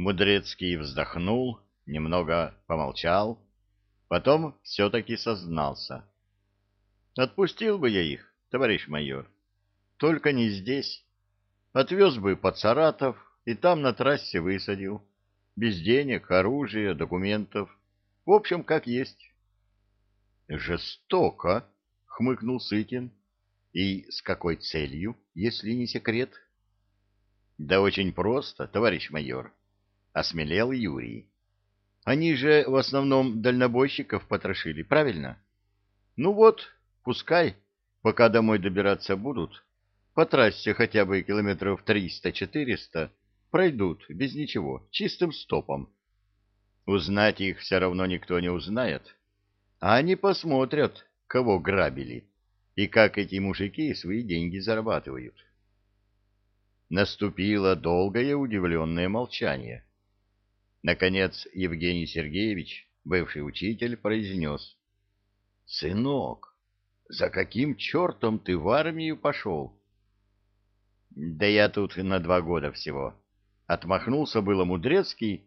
Мудрецкий вздохнул, немного помолчал, потом все-таки сознался. Отпустил бы я их, товарищ майор, только не здесь. Отвез бы под Саратов и там на трассе высадил. Без денег, оружия, документов. В общем, как есть. Жестоко, хмыкнул Сытин. И с какой целью, если не секрет? Да очень просто, товарищ майор. Осмелел Юрий. Они же в основном дальнобойщиков потрошили, правильно? Ну вот, пускай, пока домой добираться будут, по трассе хотя бы километров триста-четыреста пройдут без ничего, чистым стопом. Узнать их все равно никто не узнает. А они посмотрят, кого грабили и как эти мужики свои деньги зарабатывают. Наступило долгое удивленное молчание. Наконец Евгений Сергеевич, бывший учитель, произнес. — Сынок, за каким чертом ты в армию пошел? — Да я тут на два года всего. Отмахнулся было Мудрецкий,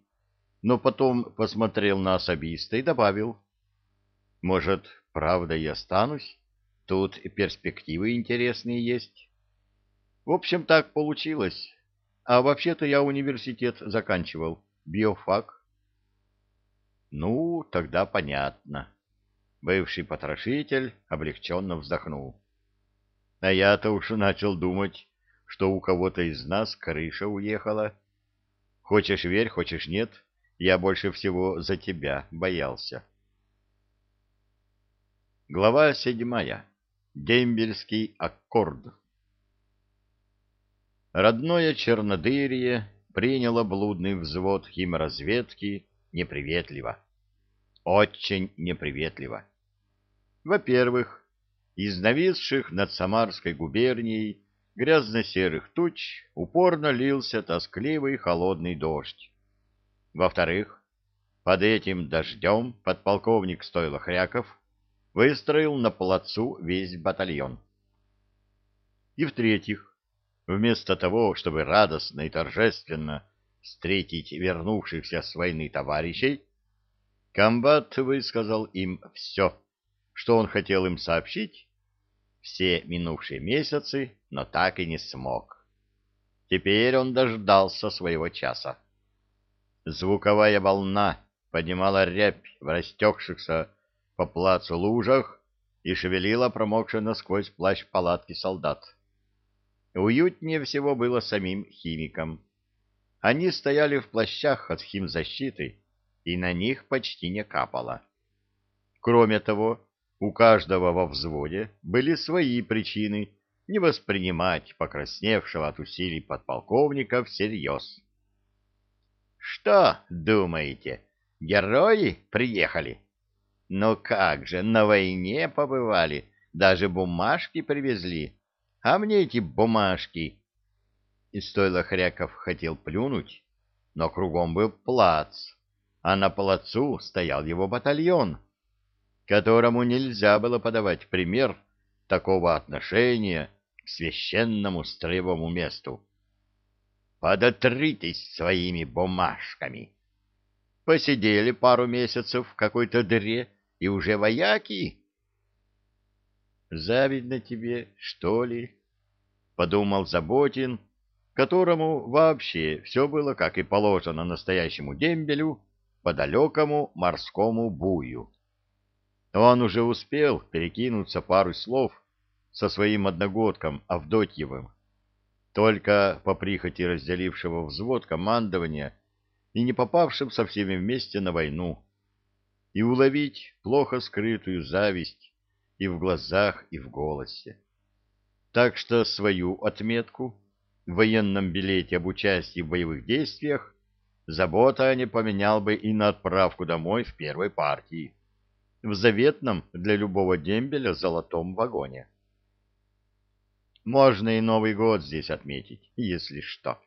но потом посмотрел на особиста и добавил. — Может, правда и останусь? Тут перспективы интересные есть. В общем, так получилось. А вообще-то я университет заканчивал биофак. Ну, тогда понятно. Бывший потрошитель облегченно вздохнул. А я-то уж начал думать, что у кого-то из нас крыша уехала. Хочешь верь, хочешь нет, я больше всего за тебя боялся. Глава седьмая. Дембельский аккорд. Родное Чернодырье приняло блудный взвод химразведки неприветливо. Очень неприветливо. Во-первых, из нависших над Самарской губернией грязно-серых туч упорно лился тоскливый холодный дождь. Во-вторых, под этим дождем подполковник Стойло Хряков выстроил на плацу весь батальон. И в-третьих, Вместо того, чтобы радостно и торжественно встретить вернувшихся с войны товарищей, комбат высказал им все, что он хотел им сообщить все минувшие месяцы, но так и не смог. Теперь он дождался своего часа. Звуковая волна поднимала рябь в растекшихся по плацу лужах и шевелила промокшие насквозь плащ палатки солдат. Уютнее всего было самим химикам. Они стояли в плащах от химзащиты, и на них почти не капало. Кроме того, у каждого во взводе были свои причины не воспринимать покрасневшего от усилий подполковника всерьез. «Что, думаете, герои приехали? Ну как же, на войне побывали, даже бумажки привезли» А мне эти бумажки. И стоило Хряков хотел плюнуть, но кругом был плац, а на плацу стоял его батальон, которому нельзя было подавать пример такого отношения к священному строевому месту. Подотритесь своими бумажками. Посидели пару месяцев в какой-то дыре и уже вояки. Завидно тебе, что ли? — подумал Заботин, которому вообще все было, как и положено настоящему дембелю, по далекому морскому бую. Он уже успел перекинуться пару слов со своим одногодком Авдотьевым, только по прихоти разделившего взвод командования и не попавшим со всеми вместе на войну, и уловить плохо скрытую зависть и в глазах, и в голосе. Так что свою отметку в военном билете об участии в боевых действиях забота не поменял бы и на отправку домой в первой партии, в заветном для любого дембеля золотом вагоне. Можно и Новый год здесь отметить, если что.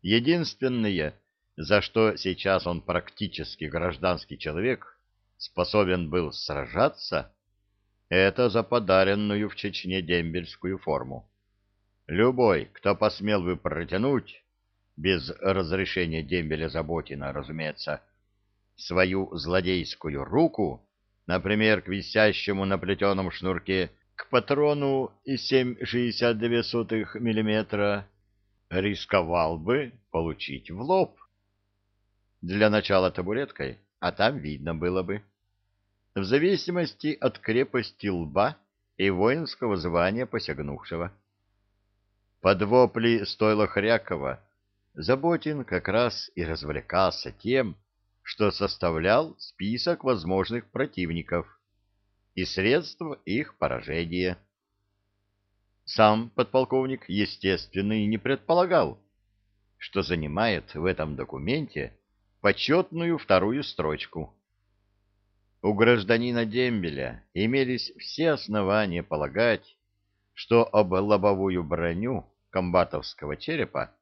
Единственное, за что сейчас он практически гражданский человек, способен был сражаться, это за подаренную в Чечне дембельскую форму. Любой, кто посмел бы протянуть без разрешения дембеля Заботина, разумеется, свою злодейскую руку, например, к висящему на плетеном шнурке к патрону 7,62 мм, рисковал бы получить в лоб. Для начала табуреткой, а там видно было бы. В зависимости от крепости лба и воинского звания посягнувшего. Под вопли стойла Хрякова Заботин как раз и развлекался тем, что составлял список возможных противников и средств их поражения. Сам подполковник, естественно, и не предполагал, что занимает в этом документе почетную вторую строчку. У гражданина Дембеля имелись все основания полагать, что об лобовую броню комбатовского черепа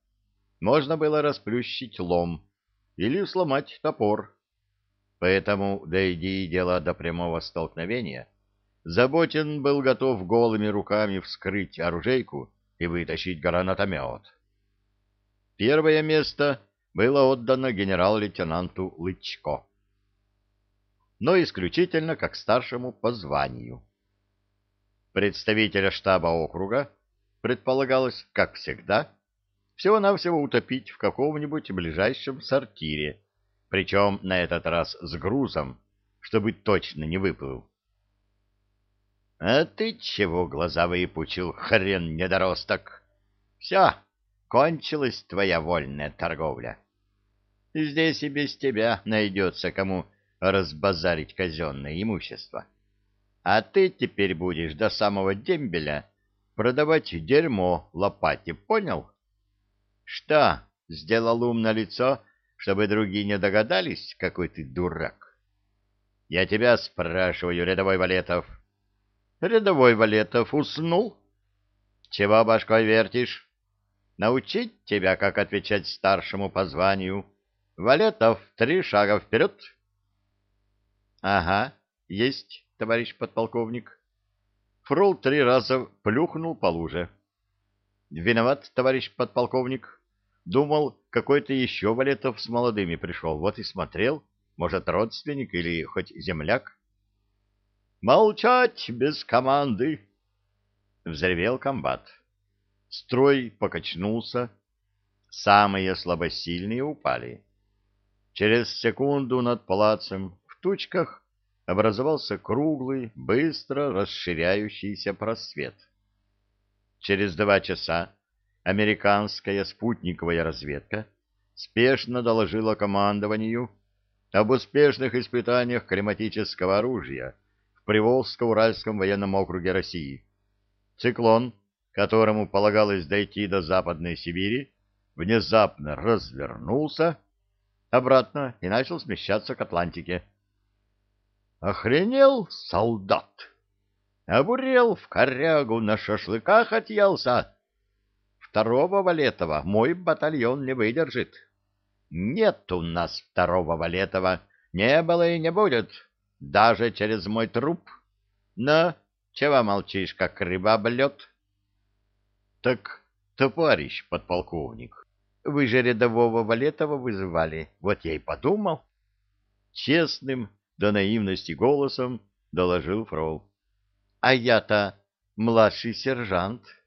можно было расплющить лом или сломать топор. Поэтому, дойди дело до прямого столкновения, Заботин был готов голыми руками вскрыть оружейку и вытащить гранатомет. Первое место было отдано генерал-лейтенанту Лычко, но исключительно как старшему по званию. Представителя штаба округа предполагалось, как всегда, всего-навсего утопить в каком-нибудь ближайшем сортире, причем на этот раз с грузом, чтобы точно не выплыл. — А ты чего глаза выпучил, хрен недоросток? Все, кончилась твоя вольная торговля. Здесь и без тебя найдется кому разбазарить казенное имущество. А ты теперь будешь до самого дембеля продавать дерьмо лопате, понял? Что, сделал ум лицо чтобы другие не догадались, какой ты дурак. Я тебя спрашиваю, рядовой Валетов. Рядовой Валетов уснул? Чего башкой вертишь? Научить тебя, как отвечать старшему по званию. Валетов, три шага вперед. Ага, есть, товарищ подполковник. Фрол три раза плюхнул по луже. Виноват, товарищ подполковник. Думал, какой-то еще Валетов с молодыми пришел, вот и смотрел, может, родственник или хоть земляк. «Молчать без команды!» — взревел комбат. Строй покачнулся, самые слабосильные упали. Через секунду над палацем тучках образовался круглый, быстро расширяющийся просвет. Через два часа американская спутниковая разведка спешно доложила командованию об успешных испытаниях климатического оружия в Приволжско-Уральском военном округе России. Циклон, которому полагалось дойти до Западной Сибири, внезапно развернулся обратно и начал смещаться к Атлантике. «Охренел, солдат! Обурел в корягу, на шашлыках отъелся!» второго Валетова мой батальон не выдержит. Нет у нас второго Валетова, не было и не будет, даже через мой труп. Но чего молчишь, как рыба об лед? Так, товарищ подполковник, вы же рядового Валетова вызывали, вот я и подумал. Честным до наивности голосом доложил Фрол. А я-то младший сержант. —